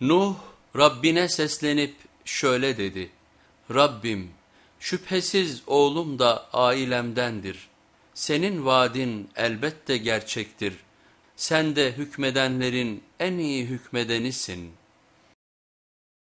Nuh Rabbine seslenip şöyle dedi. Rabbim şüphesiz oğlum da ailemdendir. Senin vaadin elbette gerçektir. Sen de hükmedenlerin en iyi hükmedenisin.''